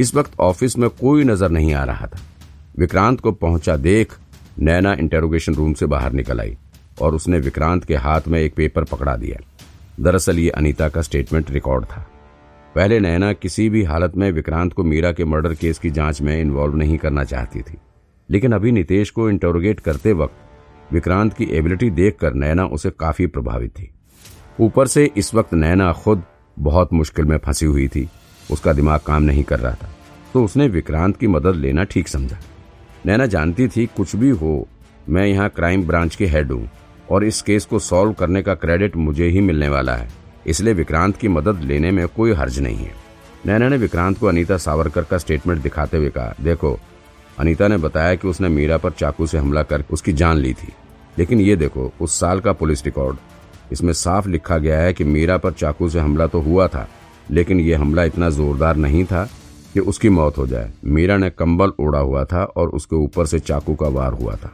इस वक्त ऑफ़िस में कोई नज़र नहीं आ रहा था। विक्रांत को पहुँचा देख नैना इंटेरोगेशन रूम से बाहर निकल आई और उसने विक्रांत के हाथ में एक पेपर पकड़ा दिया। दरअसल ये अनीता का स्टेटमेंट रिकॉर्ड था। पहले नैना किसी भी हालत में विक्रांत को मीरा के मर्डर केस की जाँच में इन्वॉल्व नहीं करना चाहती थी। लेकिन अभी नितेश को इंटरोगेट करते वक्त विक्रांत की एबिलिटी देखकर नैना उसे काफ़ी प्रभावित थी। ऊपर से इस वक्त नैना खुद बहुत मुश्किल में फंसी हुई थी। उसका दिमाग काम नहीं कर रहा था। तो उसने विक्रांत की मदद लेना ठीक समझा। नैना जानती थी, कुछ भी हो, मैं यहाँ क्राइम ब्रांच के हेड हूँ और इस केस को सॉल्व करने का क्रेडिट मुझे ही मिलने वाला है। इसलिए विक्रांत की मदद लेने में कोई हर्ज नहीं है। नैना ने विक्रांत को अनीता सावरकर का स्टेटमेंट दिखाते हुए कहा, देखो, अनीता ने बताया कि उसने मीरा पर चाकू से हमला कर उसकी जान ली थी। लेकिन ये देखो, उस साल का पुलिस रिकॉर्ड। इसमें साफ़ लिखा गया है कि मीरा पर चाकू से हमला तो हुआ था लेकिन यह हमला इतना जोरदार नहीं था कि उसकी मौत हो जाए। मीरा ने कंबल ओढ़ा हुआ था और उसके ऊपर से चाकू का वार हुआ था।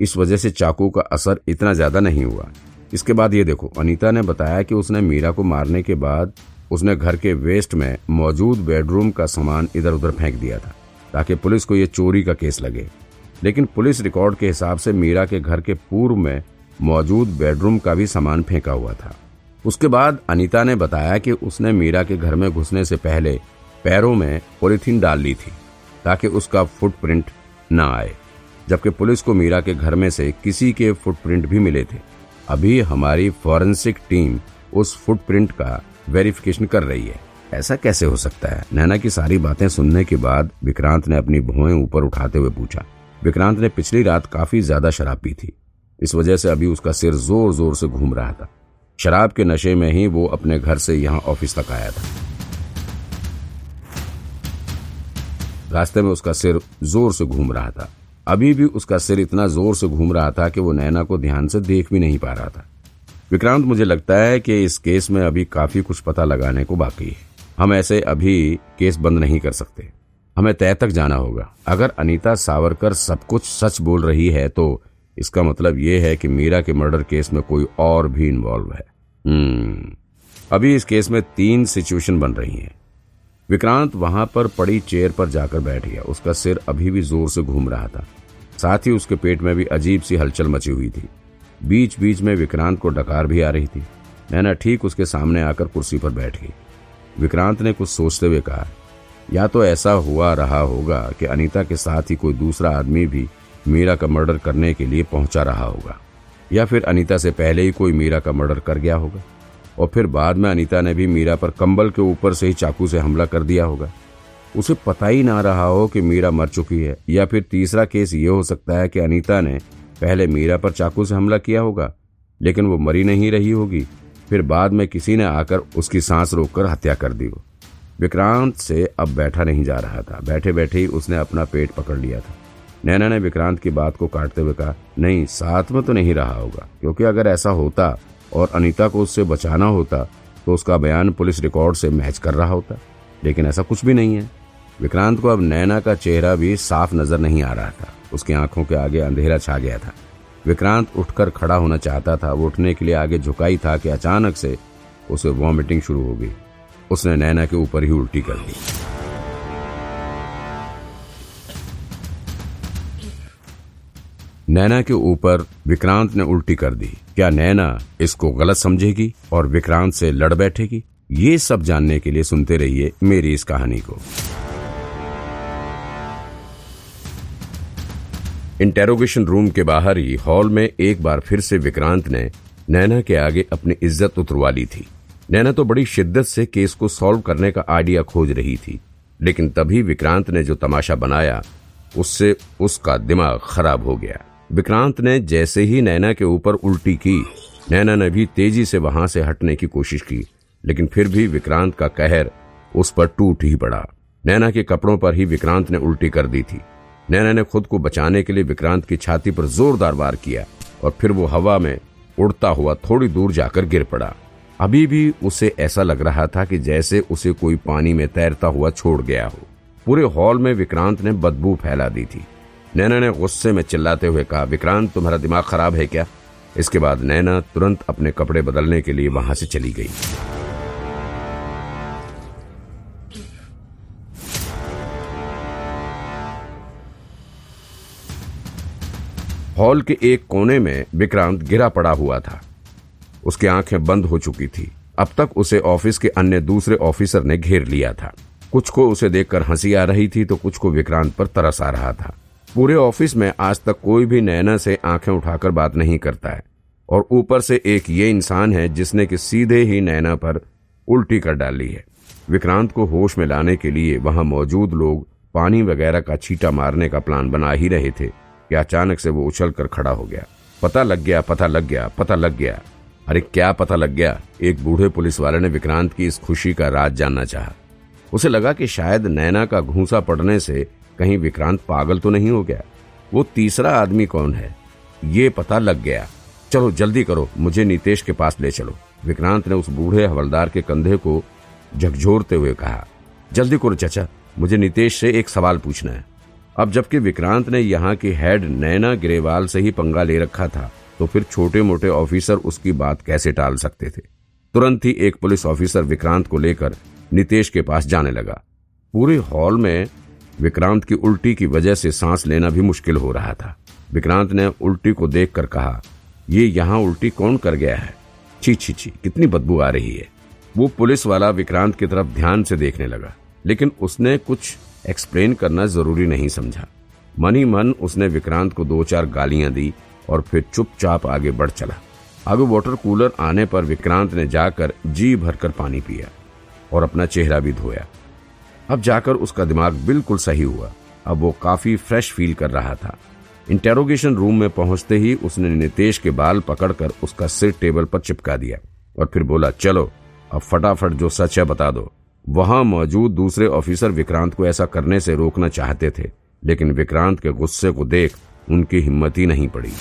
इस वजह से चाकू का असर इतना ज़्यादा नहीं हुआ। इसके बाद ये देखो, अनीता ने बताया कि उसने मीरा को मारने के बाद उसने घर के वेस्ट में मौजूद बेडरूम का सामान इधर उधर फेंक दिया था, ताकि पुलिस को यह चोरी का केस लगे। लेकिन पुलिस रिकॉर्ड के हिसाब से मीरा के घर के पूर्व में मौजूद बेडरूम का भी सामान फेंका हुआ था। उसके बाद अनीता ने बताया कि उसने मीरा के घर में घुसने से पहले पैरों में पोलिथीन डाल ली थी, ताकि उसका फुटप्रिंट न आए, जबकि पुलिस को मीरा के घर में से किसी के फुटप्रिंट भी मिले थे। अभी हमारी फॉरेंसिक टीम उस फुटप्रिंट का वेरिफिकेशन कर रही है। ऐसा कैसे हो सकता है? नैना की सारी बातें सुनने के बाद विक्रांत ने अपनी भुएँ ऊपर उठाते हुए पूछा। विक्रांत ने पिछली रात काफ़ी ज़्यादा शराब पी थी। इस वजह से अभी उसका सिर ज़ोर ज़ोर से घूम रहा था। शराब के नशे में ही वो अपने घर से यहाँ ऑफ़िस तक आया था। रास्ते में उसका सिर ज़ोर से घूम रहा था। अभी भी उसका सिर इतना ज़ोर से घूम रहा था कि वो नैना को ध्यान से देख भी नहीं पा रहा था। विक्रांत, मुझे लगता है कि इस केस में अभी काफ़ी कुछ पता लगाने को बाकी है। हम ऐसे अभी केस बंद नहीं कर सकते। हमें तय तक जाना होगा। अगर अनीता सावरकर सब कुछ सच बोल रही है तो इसका मतलब यह है कि मीरा के मर्डर केस में कोई और भी इन्वॉल्व है। हम्म। अभी इस केस में तीन सिचुएशन बन रही हैं। विक्रांत वहाँ पर पड़ी चेयर पर जाकर बैठ गया। उसका सिर अभी भी ज़ोर से घूम रहा था। साथ ही उसके पेट में भी अजीब सी हलचल मची हुई थी। बीच बीच में विक्रांत को डकार भी आ रही थी। नैना ठीक उसके सामने आकर कुर्सी पर बैठ गई। विक्रांत ने कुछ सोचते हुए कहा, या तो ऐसा हुआ रहा होगा कि अनीता के साथ ही कोई दूसरा आदमी भी मीरा का मर्डर करने के लिए पहुँचा रहा होगा। या फिर अनीता से पहले ही कोई मीरा का मर्डर कर गया होगा। और फिर बाद में अनीता ने भी मीरा पर कंबल के ऊपर से ही चाकू से हमला कर दिया होगा। उसे पता ही ना रहा हो कि मीरा मर चुकी है। या फिर तीसरा केस ये हो सकता है कि अनीता ने पहले मीरा पर चाकू से हमला किया होगा, लेकिन वो मरी नहीं रही होगी। फिर बाद में किसी ने आकर उसकी सांस रोककर हत्या कर दी हो विक्रांत से अब बैठा नहीं जा रहा था। बैठे बैठे ही उसने अपना पेट पकड़ लिया था। नैना ने विक्रांत की बात को काटते हुए कहा, नहीं, साथ में तो नहीं रहा होगा, क्योंकि अगर ऐसा होता और अनीता को उससे बचाना होता तो उसका बयान पुलिस रिकॉर्ड से मैच कर रहा होता। लेकिन ऐसा कुछ भी नहीं है। विक्रांत को अब नैना का चेहरा भी साफ़ नज़र नहीं आ रहा था। उसकी आँखों के आगे अंधेरा छा गया था। विक्रांत उठकर खड़ा होना चाहता था। वो उठने के लिए आगे झुकाई था कि अचानक से उसे वॉमिटिंग शुरू हो गई। उसने नैना के ऊपर ही उल्टी कर दी। नैना के ऊपर विक्रांत ने उल्टी कर दी। क्या नैना इसको गलत समझेगी और विक्रांत से लड़ बैठेगी? ये सब जानने के लिए सुनते रहिए मेरी इस कहानी को। इंटेरोगेशन रूम के बाहर ही हॉल में एक बार फिर से विक्रांत ने नैना के आगे अपनी इज़्ज़त उतरवा ली थी। नैना तो बड़ी शिद्दत से केस को सॉल्व करने का आइडिया खोज रही थी, लेकिन तभी विक्रांत ने जो तमाशा बनाया, उससे उसका दिमाग खराब हो गया। विक्रांत ने जैसे ही नैना के ऊपर उल्टी की, नैना ने भी तेज़ी से वहाँ से हटने की कोशिश की, लेकिन फिर भी विक्रांत का कहर उस पर टूट ही पड़ा। नैना के कपड़ों पर ही विक्रांत ने उल्टी कर दी थी। नैना ने खुद को बचाने के लिए विक्रांत की छाती पर जोरदार वार किया और फिर वो हवा में उड़ता हुआ थोड़ी दूर जाकर गिर पड़ा। अभी भी उसे ऐसा लग रहा था कि जैसे उसे कोई पानी में तैरता हुआ छोड़ गया हो। पूरे हॉल में विक्रांत ने बदबू फैला दी थी। नैना ने गुस्से में चिल्लाते हुए कहा, विक्रांत, तुम्हारा दिमाग खराब है क्या? इसके बाद नैना तुरंत अपने कपड़े बदलने के लिए वहाँ से चली गई। हॉल के एक कोने में विक्रांत गिरा पड़ा हुआ था। उसकी आँखें बंद हो चुकी थी। अब तक उसे ऑफ़िस के अन्य दूसरे ऑफिसर ने घेर लिया था। कुछ को उसे देखकर हँसी आ रही थी तो कुछ को विक्रांत पर तरस आ रहा था। पूरे ऑफ़िस में आज तक कोई भी नैना से आँखें उठाकर बात नहीं करता है और ऊपर से एक ये इंसान है जिसने कि सीधे ही नैना पर उल्टी कर डाली है। विक्रांत को होश में लाने के लिए वहाँ मौजूद लोग पानी वगैरह का छीटा मारने का प्लान बना ही रहे थे कि अचानक से वो उछल कर खड़ा हो गया। पता लग गया, पता लग गया, पता लग गया। अरे क्या पता लग गया? एक बूढ़े पुलिस वाले ने विक्रांत की इस खुशी का राज जानना चाहा। उसे लगा कि शायद नैना का घूसा पड़ने से कहीं विक्रांत पागल तो नहीं हो गया? वो तीसरा आदमी कौन है? ये पता लग गया। चलो, जल्दी करो, मुझे नीतेश के पास ले चलो। विक्रांत ने उस बूढ़े हवलदार के कंधे को झकझोरते हुए कहा, जल्दी करो चाचा, मुझे नीतेश से एक सवाल पूछना है। अब जबकि विक्रांत ने यहाँ की हेड नैना ग्रेवाल से ही पंगा ले रखा था तो फिर छोटे मोटे ऑफिसर उसकी बात कैसे टाल सकते थे? तुरंत ही एक पुलिस ऑफिसर विक्रांत को लेकर नितेश के पास जाने लगा। पूरे हॉल में विक्रांत की उल्टी की वजह से सांस लेना भी मुश्किल हो रहा था। विक्रांत ने उल्टी को देखकर कहा, ये यहाँ उल्टी कौन कर गया है? छी छी छी, कितनी बदबू आ रही है। वो पुलिस वाला विक्रांत की तरफ़ ध्यान से देखने लगा, लेकिन उसने कुछ एक्सप्लेन करना ज़रूरी नहीं समझा। मन ही मन उसने विक्रांत को दो चार गालियाँ दी और फिर चुपचाप आगे बढ़ चला। आगे वाटर कूलर आने पर विक्रांत ने जाकर जी भरकर पानी पिया और अपना चेहरा भी धोया। अब जाकर उसका दिमाग बिल्कुल सही हुआ। अब वो काफ़ी फ्रेश फील कर रहा था। इंटेरोगेशन रूम में पहुँचते ही उसने नितेश के बाल पकड़कर उसका सिर टेबल पर चिपका दिया और फिर बोला, चलो, अब फटाफट जो सच है बता दो। वहाँ मौजूद दूसरे ऑफिसर विक्रांत को ऐसा करने से रोकना चाहते थे, लेकिन विक्रांत के गुस्से को देख उनकी हिम्मत ही नहीं पड़ी।